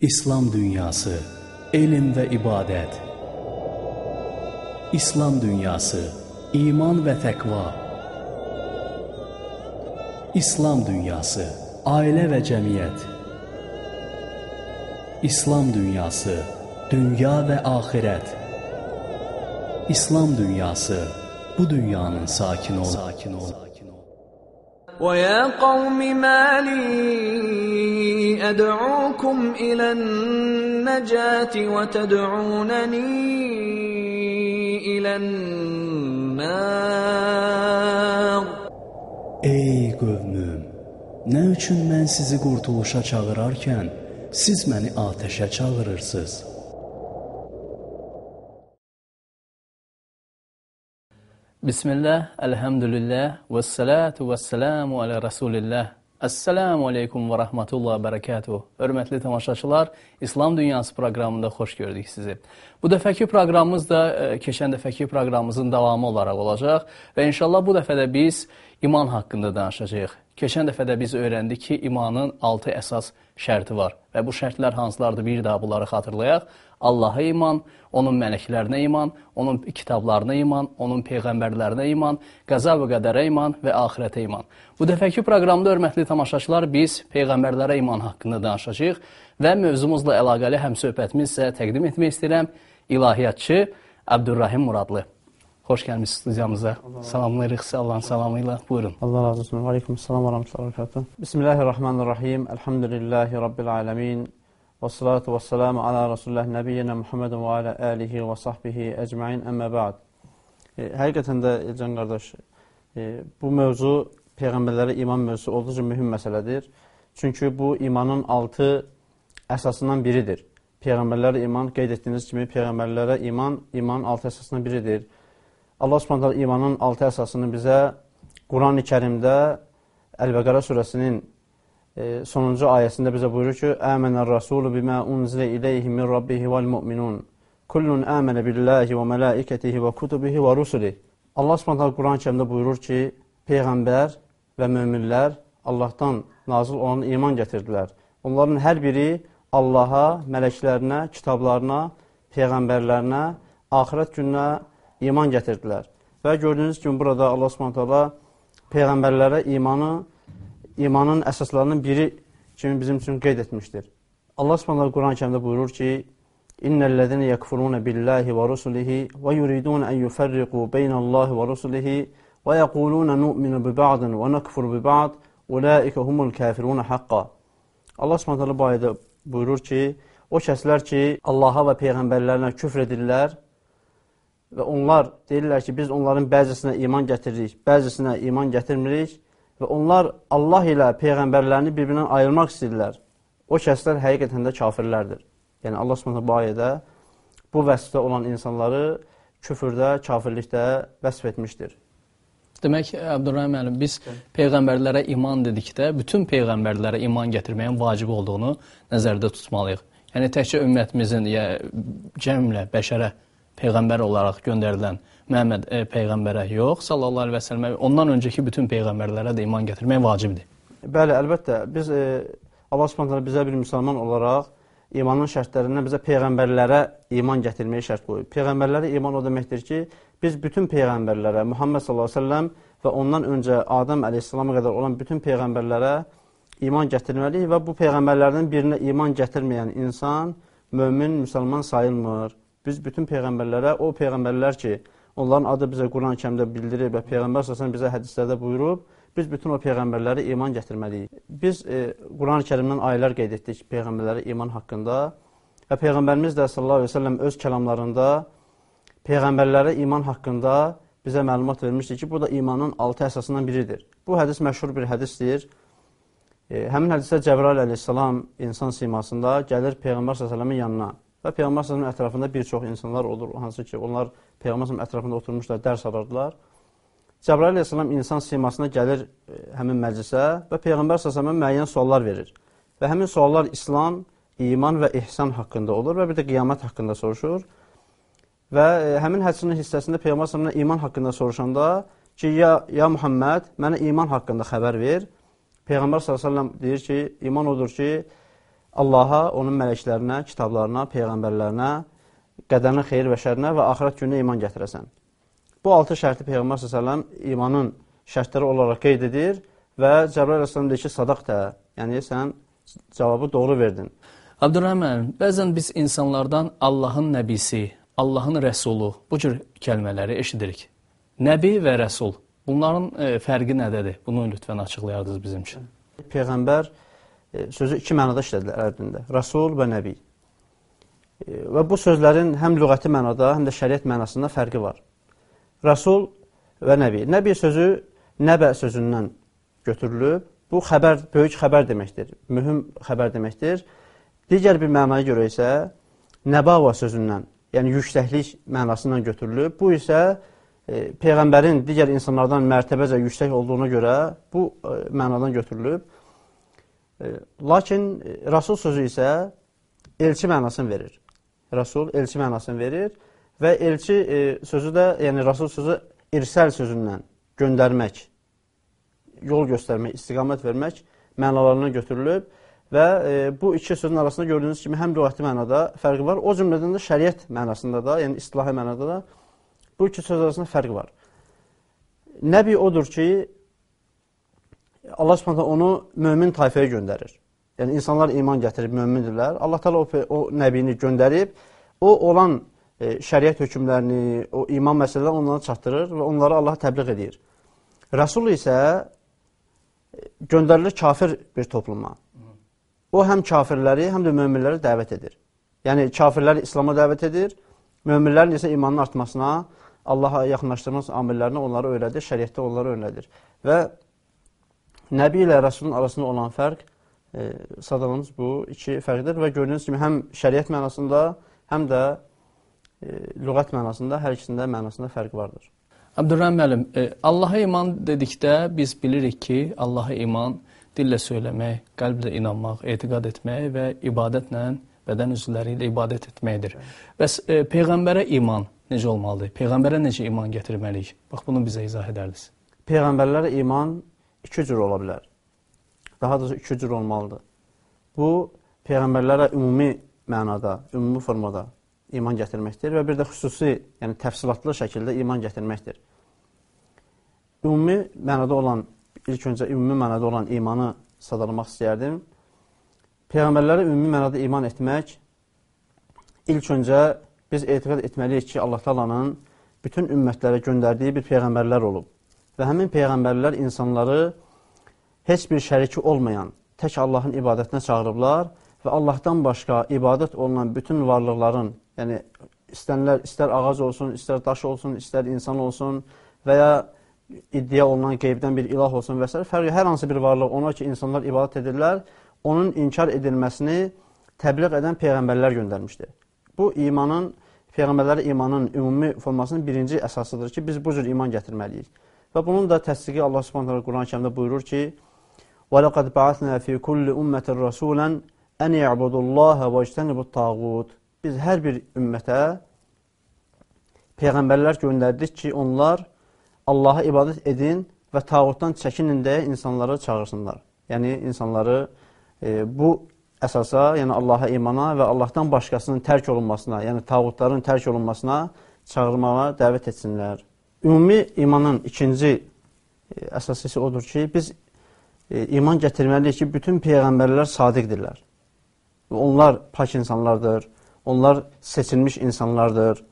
İslam dünyası, elm və ibadət. İslam dünyası, iman və təqva. İslam dünyası, ailə və cəmiyyət. İslam dünyası, dünya və axirət. İslam dünyası, bu dünyanın sakini ol. Sakin ol. ويا قوم ما لي أدعوكم إلى النجاة وتدعونني إلى النار Ey qövmüm, nə üçün mən sizi qurtuluşa çağırarkən siz məni atəşə çağırırsınız? Bismillah, elhamdülillah, və salatu və selamu alə Rasulillah. Əssalamu aleykum və rəhmətullah və bərəkatuhu. Hörmətli tamaşaçılar, İslam Dünyası proqramında xoş gördük sizi. Bu dəfəki proqramımız da e, keçən dəfəki proqramımızın davamı olaraq olacaq və inşallah bu dəfə də biz iman haqqında danışacağıq. Keçən dəfə də biz öyrəndik ki, imanın 6 əsas şərti var və bu şərtlər hansılardır bir daha bunları xatırlayaq. Allaha iman, onun mələklərinə iman, onun kitablarına iman, onun peyğəmbərlərinə iman, qəza və qədərə iman və axirətə iman. Bu dəfəki proqramda hörmətli tamaşaçılar biz peyğəmbərlərə iman haqqında danışacağıq və mövzumuzla əlaqəli həmsöhbətimiz isə təqdim etmək istəyirəm ilahiyyatçı Əbdürrahim Muradlı. Xoş gəlmisiniz studiyamıza. Salamlayırıq sizə Allahın salamı ilə. Buyurun. Allah razı olsun. Və aleykum salam və rəhmətullah və bərəkatuhu. Bismillahirrahmanirrahim. Elhamdülillahi Rabbil aləmin. Və salatu və salamu ala Rasulullah nəbiyyina Muhammedin və alə əlihi və sahbihi əcməin əmmə bə'd. E, həqiqətən də Elcan qardaş, e, bu mövzu Peyğəmbərlərə iman mövzusu olduqca mühüm məsələdir. Çünki bu imanın altı əsasından biridir. Peyğəmbərlərə iman, qeyd etdiyiniz kimi Peyğəmbərlərə iman, imanın altı əsasından biridir. Allah Subhanahu imanın altı əsasını bizə Quran-ı Kərimdə Əl-Bəqərə surəsinin e, sonuncu ayəsində bizə buyurur ki: "Əmənər Rasulu bimə unzilə ileyhi min rabbihi vel mu'minun. Kullun əmənə billahi və mələikətihi və kutubihi və rusulihi." Allah Subhanahu Quran-ı Kərimdə buyurur ki, peyğəmbər və möminlər Allahdan nazil olan iman gətirdilər. Onların hər biri Allaha, mələklərinə, kitablarına, peyğəmbərlərinə, axirət gününə iman gətirdilər. Və gördüyünüz kimi burada Allah Subhanahu peyğəmbərlərə imanı imanın əsaslarının biri kimi bizim üçün qeyd etmişdir. Allah Subhanahu Quran-ı Kərimdə buyurur ki: "İnnellezine yekfuruna billahi ve rusulihi ve yuridun en yufarriqu beynallahi ve rusulihi ve yaquluna nu'minu bi ba'din ve nekfuru bi ba'd, ulaika humul kafirun haqqan." Allah Subhanahu bu ayədə buyurur ki, o kəslər ki, Allaha və peyğəmbərlərinə küfr edirlər və onlar deyirlər ki, biz onların bəzisinə iman gətiririk, bəzisinə iman gətirmirik və onlar Allah ilə peyğəmbərlərini bir-birindən ayırmaq istəyirlər. O kəslər həqiqətən də kafirlərdir. Yəni Allah Subhanahu bu ayədə bu vəsfdə olan insanları küfrdə, kafirlikdə vəsf etmişdir. Demək, Əbdurrahim müəllim, biz peyğəmbərlərə iman dedikdə bütün peyğəmbərlərə iman gətirməyin vacib olduğunu nəzərdə tutmalıyıq. Yəni təkcə ümmətimizin ya cəmlə bəşərə peyğəmbər olaraq göndərilən Məhəmməd e, peyğəmbərə yox, sallallahu əleyhi və səlləmə, ondan öncəki bütün peyğəmbərlərə də iman gətirmək vacibdir. Bəli, əlbəttə. Biz e, Allah Subhanahu bizə bir müsəlman olaraq imanın şərtlərindən bizə peyğəmbərlərə iman gətirməyi şərt qoyub. Peyğəmbərlərə iman o deməkdir ki, biz bütün peyğəmbərlərə, Muhammed sallallahu əleyhi və səlləm və ondan öncə Adəm əleyhissalama qədər olan bütün peyğəmbərlərə iman gətirməliyik və bu peyğəmbərlərdən birinə iman gətirməyən insan mömin, müsəlman sayılmır. Biz bütün peyğəmbərlərə, o peyğəmbərlər ki, onların adı bizə Quran-ı kərimdə bildirir və Peyğəmbər səsən bizə hədislərdə buyurub, biz bütün o peyğəmbərlərə iman gətirməliyik. Biz e, Quran-ı kərimdən ayələr qeyd etdik peyğəmbərlərə iman haqqında və Peyğəmbərimiz də sallallahu əleyhi və səlləm öz kəlamlarında peyğəmbərlərə iman haqqında bizə məlumat vermişdi ki, bu da imanın altı əsasından biridir. Bu hədis məşhur bir hədisdir. E, həmin hədisdə Cəbrail əleyhissalam insan simasında gəlir Peyğəmbər səlləmin yanına Və Peyğəmbər sallallahu ətrafında bir çox insanlar olur, hansı ki, onlar Peyğəmbər sallallahu ətrafında oturmuşlar, dərs alırdılar. Cəbrail əleyhissalam insan simasına gəlir e, həmin məclisə və Peyğəmbər sallallahu müəyyən suallar verir. Və həmin suallar İslam, iman və ihsan haqqında olur və bir də qiyamət haqqında soruşur. Və e, həmin hədisinin hissəsində Peyğəmbər sallallahu iman haqqında soruşanda ki, ya, ya Muhammed, mənə iman haqqında xəbər ver. Peyğəmbər sallallahu deyir ki, iman odur ki, Allaha, onun mələklərinə, kitablarına, peyğəmbərlərinə, qədərin xeyir və şərinə və axirət gününə iman gətirəsən. Bu altı şərti Peyğəmbər s.ə.v imanın şərtləri olaraq qeyd edir və Cəbrail əsələm deyir ki, sadaq tə, yəni sən cavabı doğru verdin. Abdurrahman, bəzən biz insanlardan Allahın nəbisi, Allahın rəsulu bu cür kəlmələri eşidirik. Nəbi və rəsul, bunların e, fərqi nədədir? Bunu lütfən açıqlayardınız bizim üçün. Peyğəmbər sözü iki mənada işlədilir ərəbində. Rəsul və nəbi. E, və bu sözlərin həm lüğəti mənada, həm də şəriət mənasında fərqi var. Rəsul və Nəbi. Nəbi sözü nəbə sözündən götürülüb. Bu xəbər, böyük xəbər deməkdir, mühüm xəbər deməkdir. Digər bir mənaya görə isə nəbava sözündən, yəni yüksəklik mənasından götürülüb. Bu isə e, Peyğəmbərin digər insanlardan mərtəbəcə yüksək olduğuna görə bu e, mənadan götürülüb. E, lakin e, Rasul sözü isə elçi mənasını verir. Rasul elçi mənasını verir. Və elçi e, sözü də, yəni Rasul sözü irsəl sözündən göndərmək, yol göstərmək, istiqamət vermək mənalarına götürülüb və bu iki sözün arasında gördüyünüz kimi həm lüğəti mənada fərqi var, o cümlədən də şəriət mənasında da, yəni istilahi mənada da bu iki söz arasında fərqi var. Nəbi odur ki, Allah Subhanahu onu mömin tayfaya göndərir. Yəni insanlar iman gətirib mömindirlər. Allah Taala o, o nəbini göndərib, o olan e, şəriət hökmlərini, o iman məsələlərini onlara çatdırır və onları Allaha təbliğ edir. Rəsul isə e, göndərilir kafir bir topluma. O həm kafirləri, həm də möminləri dəvət edir. Yəni kafirləri İslam'a dəvət edir, möminlərin isə imanın artmasına, Allaha yaxınlaşdırmaq amillərini onları öyrədir, şəriətdə onları öyrədir. Və Nəbi ilə Rəsulun arasında olan fərq e, sadalımız bu iki fərqdir və gördüyünüz kimi həm şəriət mənasında, həm də e, lüğət mənasında hər ikisində mənasında fərq vardır. Abdurrahman müəllim, e, Allaha iman dedikdə biz bilirik ki, Allaha iman dillə söyləmək, qəlblə inanmaq, etiqad etmək və ibadətlə, bədən üzvləri ilə ibadət etməkdir. Bəs e, peyğəmbərə iman necə olmalıdır? Peyğəmbərə necə iman gətirməliyik? Bax bunu bizə izah edərdiniz. Peyğəmbərlərə iman iki cür ola bilər. Daha doğrusu iki cür olmalıdır. Bu peyğəmbərlərə ümumi mənada, ümumi formada iman gətirməkdir və bir də xüsusi, yəni təfsilatlı şəkildə iman gətirməkdir. Ümumi mənada olan, ilk öncə ümumi mənada olan imanı sadalamaq istəyərdim. Peyğəmbərlərə ümumi mənada iman etmək, ilk öncə biz etiqad etməliyik ki, Allah talanın bütün ümmətlərə göndərdiyi bir peyğəmbərlər olub. Və həmin peyğəmbərlər insanları heç bir şəriki olmayan, tək Allahın ibadətinə çağırıblar və Allahdan başqa ibadət olunan bütün varlıqların, yəni istənilər, istər ağac olsun, istər daş olsun, istər insan olsun və ya iddia olunan qeybdən bir ilah olsun və s. fərqi hər hansı bir varlıq ona ki, insanlar ibadət edirlər, onun inkar edilməsini təbliğ edən peyğəmbərlər göndərmişdir. Bu imanın, peyğəmbərlərə imanın ümumi formasının birinci əsasıdır ki, biz bu cür iman gətirməliyik. Və bunun da təsdiqi Allah Subhanahu Quran-ı Kərimdə buyurur ki: "Və laqad ba'athna fi kulli ummatin rasulan an ya'budullaha və ijtanibut tağut." biz hər bir ümmətə peyğəmbərlər göndərdik ki, onlar Allaha ibadət edin və tağutdan çəkinin deyə insanları çağırsınlar. Yəni, insanları e, bu əsasa, yəni Allaha imana və Allahdan başqasının tərk olunmasına, yəni tağutların tərk olunmasına çağırmağa dəvət etsinlər. Ümumi imanın ikinci e, əsası odur ki, biz e, iman gətirməliyik ki, bütün peyğəmbərlər sadiqdirlər. Onlar pak insanlardır, Onlar seçilmiş insanlardır.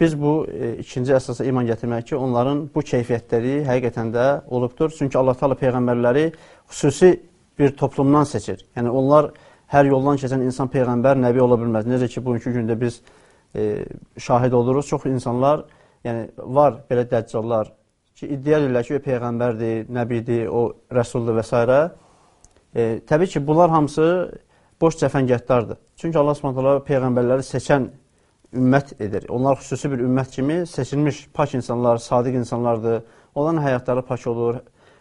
Biz bu e, ikinci əsasa iman gətirmək ki, onların bu keyfiyyətləri həqiqətən də olubdur. Çünki Allah Taala peyğəmbərləri xüsusi bir toplumdan seçir. Yəni onlar hər yoldan keçən insan peyğəmbər, nəbi ola bilməz. Necə ki, bugünkü gündə biz e, şahid oluruz. Çox insanlar, yəni var belə dəccallar ki, iddia edirlər ki, o peyğəmbərdir, nəbidir, o rəsuldur və s. E, təbii ki, bunlar hamısı boş cəfəngətdardır. Çünki Allah Subhanahu peyğəmbərləri seçən ümmət edir. Onlar xüsusi bir ümmət kimi seçilmiş pak insanlar, sadiq insanlardır. Onların həyatları pak olur.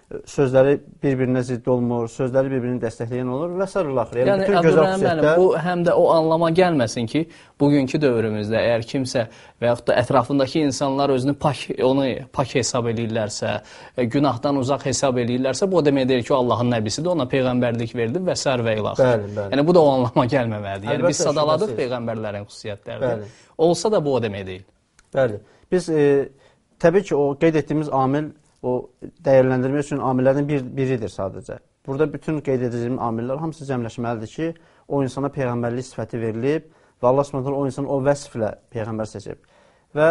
Sözləri bir-birinə zidd olmur, sözləri bir-birini dəstəkləyən olur və s. axır. Yəni, yəni bütün gözəl xüsusiyyətlər bu həm də o anlama gəlməsin ki, bugünkü dövrümüzdə əgər kimsə və yaxud da ətrafındakı insanlar özünü pak onu pak hesab eləyirlərsə, e, günahdan uzaq hesab eləyirlərsə, bu o demək deyil ki, Allahın nəbisidir, ona peyğəmbərlik verdi və sər və ilax. Bəli, bəli. Yəni bu da o anlama gəlməməlidir. Yəni biz sadaladıq peyğəmbərlərin xüsusiyyətlərini. Olsa da bu o demək deyil. Bəli. Biz e, təbii ki, o qeyd etdiyimiz amil o dəyərləndirmək üçün amillərdən bir, biridir sadəcə. Burada bütün qeyd edəcəyim amillər hamısı cəmləşməlidir ki, o insana peyğəmbərlik sifəti verilib və Allah Subhanahu o insanı o vəsflə peyğəmbər seçib. Və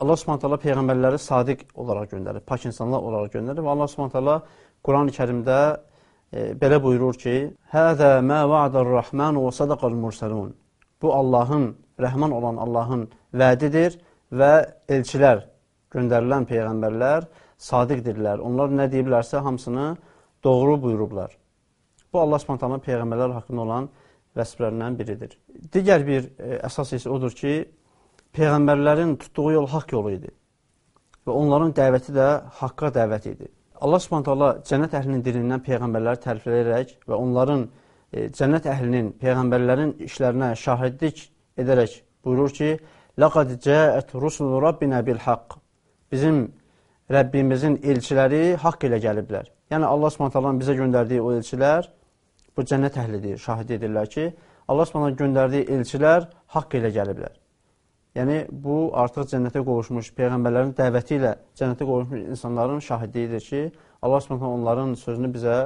Allah Subhanahu peyğəmbərləri sadiq olaraq göndərir, pak insanlar olaraq göndərir və Allah Subhanahu Quran-ı Kərimdə e, belə buyurur ki: "Həzə mə va'dar-Rahman və sadaqal mursalun." Bu Allahın, Rəhman olan Allahın vədidir və elçilər, göndərilən peyğəmbərlər sadiqdirlər. Onlar nə deyiblərsə hamısını doğru buyurublar. Bu Allah Subhanahu peyğəmbərlər haqqında olan vəsflərindən biridir. Digər bir e, əsas isə odur ki, peyğəmbərlərin tutduğu yol haqq yolu idi. Və onların dəvəti də haqqa dəvət idi. Allah Subhanahu cənnət əhlinin dilindən peyğəmbərləri tərifləyərək və onların e, cənnət əhlinin peyğəmbərlərin işlərinə şahidlik edərək buyurur ki: "Laqad ca'at rusulu rabbina bil haqq." Bizim Rəbbimizin elçiləri haqq ilə gəliblər. Yəni Allah Subhanahu bizə göndərdiyi o elçilər bu cənnət əhlidir, şahid edirlər ki, Allah Subhanahu göndərdiyi elçilər haqq ilə gəliblər. Yəni bu artıq cənnətə qovuşmuş peyğəmbərlərin dəvəti ilə cənnətə qovuşmuş insanların şahidliyidir ki, Allah Subhanahu onların sözünü bizə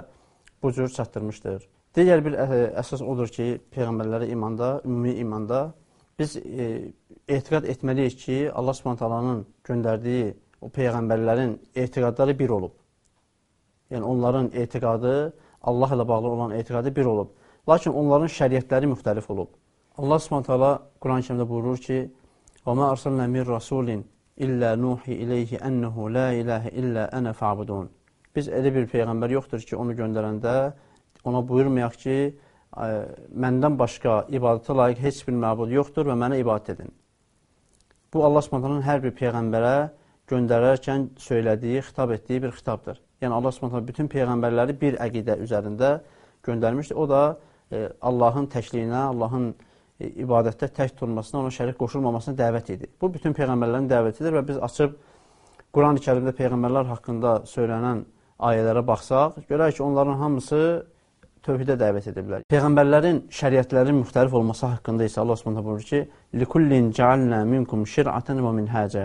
bu cür çatdırmışdır. Digər bir əsas odur ki, peyğəmbərlərə imanda, ümumi imanda biz e, etiqad etməliyik ki, Allah Subhanahu göndərdiyi o peyğəmbərlərin etiqadları bir olub. Yəni onların etiqadı Allah ilə bağlı olan etiqadı bir olub. Lakin onların şəriətləri müxtəlif olub. Allah Subhanahu taala Quran-Kərimdə buyurur ki: "Və ma arsalna min rasulin illə nuhi ileyhi ennehu la ilahe illa ana fa'budun." Biz elə bir peyğəmbər yoxdur ki, onu göndərəndə ona buyurmayaq ki, məndən başqa ibadətə layiq heç bir məbud yoxdur və mənə ibadət edin. Bu Allah Subhanahu hər bir peyğəmbərə göndərərkən söylədiyi, xitab etdiyi bir xitabdır. Yəni Allah Subhanahu bütün peyğəmbərləri bir əqidə üzərində göndərmişdir. O da e, Allahın təkliyinə, Allahın e, ibadətdə tək tutulmasına, ona şərik qoşulmamasına dəvət edir. Bu bütün peyğəmbərlərin dəvətidir və biz açıb Quran-ı Kərimdə peyğəmbərlər haqqında söylənən ayələrə baxsaq, görək ki, onların hamısı tövhidə dəvət ediblər. Peyğəmbərlərin şəriətlərin müxtəlif olması haqqında isə Allah Subhanahu buyurur ki: "Likullin ca'alna minkum şir'atan və minhaca."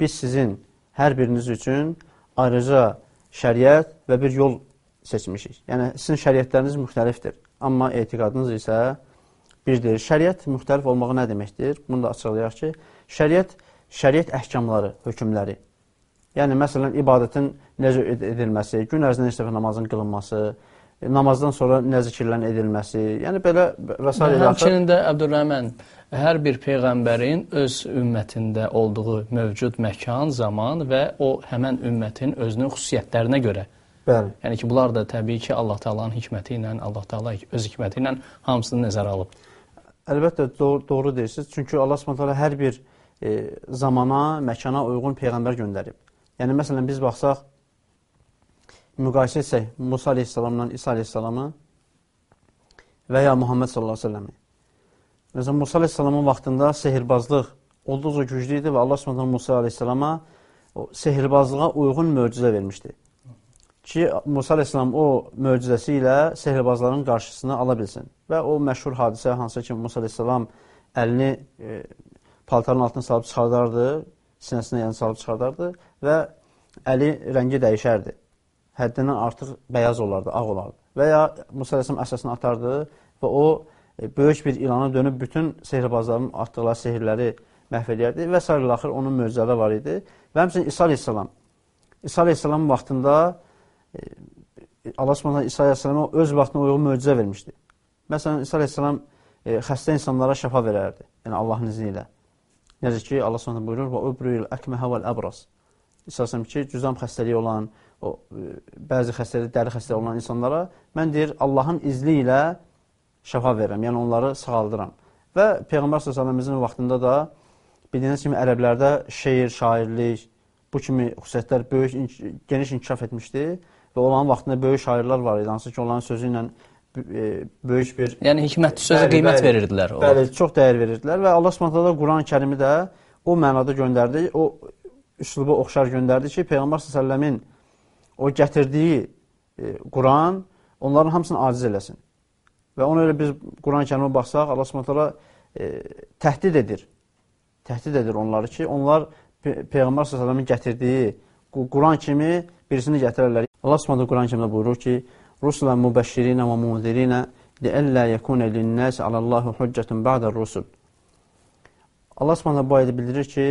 Biz sizin hər biriniz üçün ayrıca şəriət və bir yol seçmişik. Yəni, sizin şəriətləriniz müxtəlifdir. Amma etiqadınız isə birdir. Şəriət müxtəlif olmağı nə deməkdir? Bunu da açıqlayaq ki, şəriət, şəriət əhkamları, hökmləri. Yəni, məsələn, ibadətin necə edilməsi, gün ərzində dəfə namazın qılınması, namazdan sonra nə zikirlərin edilməsi, yəni belə və s. Həmçinin də Əbdülrəhmən, hər bir peyğəmbərin öz ümmətində olduğu mövcud məkan, zaman və o həmən ümmətin özünün xüsusiyyətlərinə görə. Bəli. Yəni ki, bunlar da təbii ki, Allah Taala'nın hikməti ilə, Allah Taala öz hikməti ilə hamısını nəzərə alıb. Əlbəttə doğru, doğru deyirsiniz. Çünki Allah Subhanahu hər bir e, zamana, məkana uyğun peyğəmbər göndərib. Yəni məsələn biz baxsaq müqayisə etsək Musa əleyhissalamla İsa əleyhissalamı və ya Muhammed sallallahu əleyhi və səlləmi Məsələn, Musa aleyhissalamın vaxtında sehirbazlıq olduqca güclü idi və Allah subhanətən Musa aleyhissalama o sehirbazlığa uyğun möcüzə vermişdi. Ki, Musa aleyhissalam o möcüzəsi ilə sehirbazların qarşısını ala bilsin. Və o məşhur hadisə hansı ki, Musa aleyhissalam əlini e, paltarın altına salıb çıxardardı, sinəsinə yəni salıb çıxardardı və əli rəngi dəyişərdi. Həddindən artıq bəyaz olardı, ağ olardı. Və ya Musa aleyhissalam əsasını atardı və o E, böyük bir ilana dönüb bütün sehirbazların atdıqları sehirləri məhv edərdi və s. axır onun möcüzələri var idi. Və həmçinin İsa aleyhissalam. İsa aleyhissalamın vaxtında e, Allah Subhanahu İsa aleyhissalama öz vaxtına uyğun möcüzə vermişdi. Məsələn, İsa aleyhissalam e, xəstə insanlara şəfa verərdi. Yəni Allahın izni ilə. Necə ki, Allah Subhanahu buyurur: "Və ubril akmaha vel abras." İsa aleyhissalam ki, cüzam xəstəliyi olan, o e, bəzi xəstəlik, dəri xəstəliyi olan insanlara mən deyir Allahın izni ilə şəfa verirəm, yəni onları sağaldıram. Və Peyğəmbər s.ə.v-in vaxtında da bildiyiniz kimi ərəblərdə şeir, şairlik, bu kimi xüsusiyyətlər böyük, geniş inkişaf etmişdi və onların vaxtında böyük şairlər var idi, hansı ki, onların sözü ilə e, böyük bir Yəni hikmətli sözə Bəli, qiymət bəli. verirdilər. o Bəli, çox dəyər verirdilər və Allah Subhanahu taala Quran-ı Kərimi də o mənada göndərdi, o üsluba oxşar göndərdi ki, Peyğəmbər s.ə.v-in o gətirdiyi e, Quran onların hamısını aciz eləsin. Və ona görə biz Quran-ı Kərimə baxsaq, Allah Subhanahu e, təhdid edir. Təhdid edir onları ki, onlar Pe Peyğəmbər s.ə.v-in gətirdiyi Qu- Quran kimi birisini gətirərlər. Allah Subhanahu Quran-ı Kərimdə buyurur ki: "Rusulan mubəşşirinə və munzirinə liəllə yekuna lin-nasi alallahi hüccətun ba'dar-rusul." Allah Subhanahu bu ayədə bildirir ki,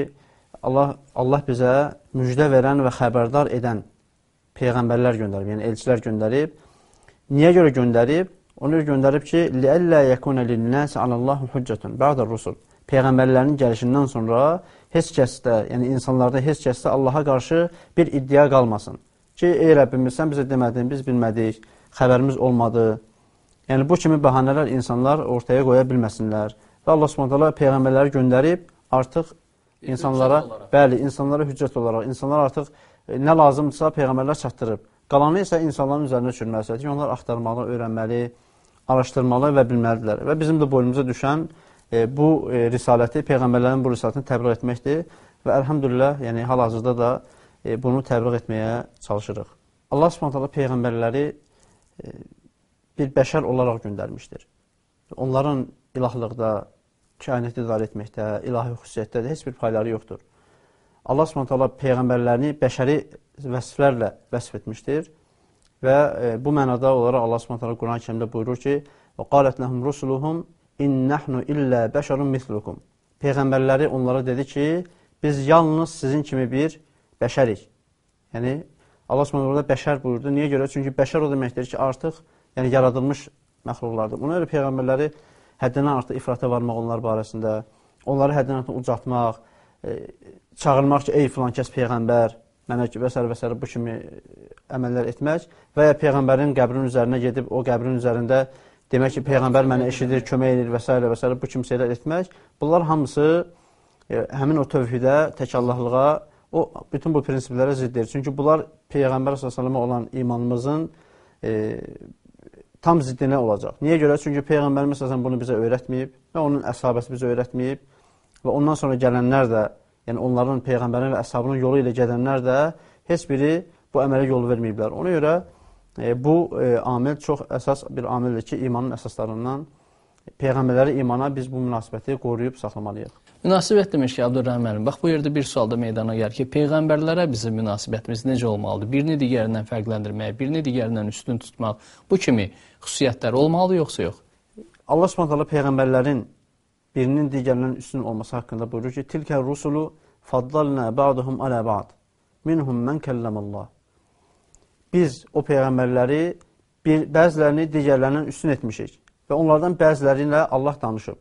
Allah Allah bizə müjdə verən və xəbərdar edən peyğəmbərlər göndərib, yəni elçilər göndərib. Niyə görə göndərib? Ona görə göndərib ki, liəllə yekuna lin-nasi alallahi hüccətun ba'dar-rusul. Peyğəmbərlərin gəlişindən sonra heç kəsdə, yəni insanlarda heç kəsdə Allaha qarşı bir iddia qalmasın. Ki, ey Rəbbimiz, sən bizə demədin, biz bilmədik, xəbərimiz olmadı. Yəni bu kimi bəhanələr insanlar ortaya qoya bilməsinlər. Və Allah Subhanahu taala peyğəmbərləri göndərib artıq insanlara, bəli, insanlara hüccət olaraq, insanlar artıq nə lazımdırsa peyğəmbərlər çatdırıb. Qalanı isə insanların üzərinə düşürməlidir ki, onlar axtarmalı, öyrənməli, araşdırmalı və bilməlidirlər. Və bizim də boynumuza düşən e, bu e, risaləti, peyğəmbərlərin bu risalətini təbliğ etməkdir və əlhamdülillah, yəni hal-hazırda da e, bunu təbliğ etməyə çalışırıq. Allah Subhanahu taala peyğəmbərləri e, bir bəşər olaraq göndərmişdir. Onların ilahlıqda, kainatı idarə etməkdə, ilahi xüsusiyyətdə də heç bir payları yoxdur. Allah Subhanahu peyğəmbərlərini bəşəri vəsflərlə vəsf etmişdir və e, bu mənada olaraq Allah Subhanahu Quran-ı Kərimdə buyurur ki: "Və qalet lehum rusuluhum in nahnu illa bəşərun mislukum." Peyğəmbərləri onlara dedi ki, biz yalnız sizin kimi bir bəşərik. Yəni Allah Subhanahu orada bəşər buyurdu. Niyə görə? Çünki bəşər o deməkdir ki, artıq yəni yaradılmış məxluqlardır. Buna görə peyğəmbərləri həddindən artıq ifrata varmaq onlar barəsində, onları həddindən artıq ucaltmaq, e, çağırmaq ki, ey filan kəs peyğəmbər, mənə və s. və s. bu kimi e, əməllər etmək və ya peyğəmbərin qəbrinin üzərinə gedib o qəbrin üzərində demək ki, peyğəmbər mənə eşidir, kömək edir və s. və s. bu kimi şeylər etmək. Bunlar hamısı e, həmin o tövhidə, tək Allahlığa, o bütün bu prinsiplərə ziddir. Çünki bunlar peyğəmbər s.ə.və olan imanımızın e, tam ziddinə olacaq. Niyə görə? Çünki Peyğəmbərimiz əsasən bunu bizə öyrətməyib və onun əshabəsi bizə öyrətməyib və ondan sonra gələnlər də, yəni onların Peyğəmbərin və əshabının yolu ilə gedənlər də heç biri bu əmələ yol verməyiblər. Ona görə e, bu e, amil çox əsas bir amildir ki, imanın əsaslarından Peyğəmbərləri imana biz bu münasibəti qoruyub saxlamalıyıq. Münasibət demiş ki, Abdurrahman müəllim, bax bu yerdə bir sual da meydana gəlir ki, peyğəmbərlərə bizim münasibətimiz necə olmalıdır? Birini digərindən fərqləndirmək, birini digərindən üstün tutmaq, bu kimi xüsusiyyətlər olmalı yoxsa yox? Allah Subhanahu taala peyğəmbərlərin birinin digərindən üstün olması haqqında buyurur ki: "Tilkə rusulu faddalna ba'duhum ala ba'd. Minhum men kellamallah." Biz o peyğəmbərləri bir bəzilərini digərlərindən üstün etmişik və onlardan bəziləri ilə Allah danışıb.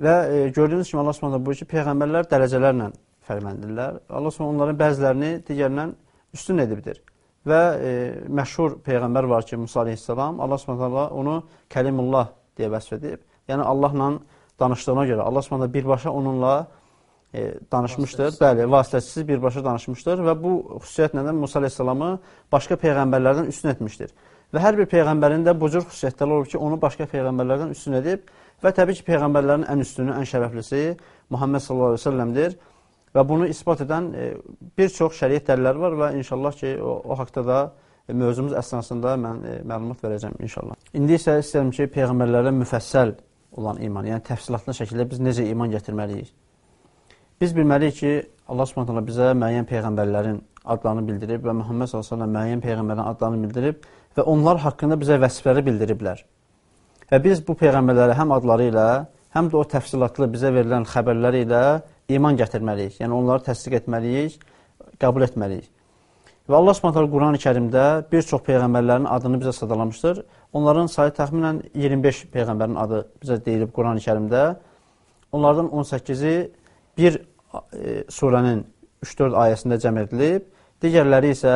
Və e, gördüyünüz kimi Allah Subhanahu buyurur ki, peyğəmbərlər dərəcələrlə fərqləndirirlər. Allah Subhanahu onların bəzilərini digərindən üstün edibdir. Və e, məşhur peyğəmbər var ki, Musa əleyhissalam, Allah Subhanahu onu Kəlimullah deyə vəsf edib. Yəni Allahla danışdığına görə Allah Subhanahu birbaşa onunla e, danışmışdır. Bəli, vasitəsiz birbaşa danışmışdır və bu xüsusiyyətlə də Musa əleyhissalamı başqa peyğəmbərlərdən üstün etmişdir. Və hər bir peyğəmbərin də bu cür xüsusiyyətləri olur ki, onu başqa peyğəmbərlərdən üstün edib və təbii ki, peyğəmbərlərin ən üstünü, ən şərəflisi Muhammed sallallahu əleyhi və səlləmdir. Və bunu isbat edən e, bir çox şəriət dəlilləri var və inşallah ki, o, o haqqda da e, mövzumuz əsnasında mən e, məlumat verəcəm inşallah. İndi isə istəyirəm ki, peyğəmbərlərə müfəssəl olan iman, yəni təfsilatlı şəkildə biz necə iman gətirməliyik? Biz bilməliyik ki, Allah Subhanahu bizə müəyyən peyğəmbərlərin adlarını bildirib və Muhammed səlləm müəyyən peyğəmbərlərin adlarını bildirib və onlar haqqında bizə vəsifləri bildiriblər. Və biz bu peyğəmbərlərə həm adları ilə, həm də o təfsilatlı bizə verilən xəbərləri ilə iman gətirməliyik. Yəni onları təsdiq etməliyik, qəbul etməliyik. Və Allah Subhanahu Quran-ı Kərimdə bir çox peyğəmbərlərin adını bizə sadalamışdır. Onların sayı təxminən 25 peyğəmbərin adı bizə deyilib Quran-ı Kərimdə. Onlardan 18-i bir e, surənin 3-4 ayəsində cəm edilib, digərləri isə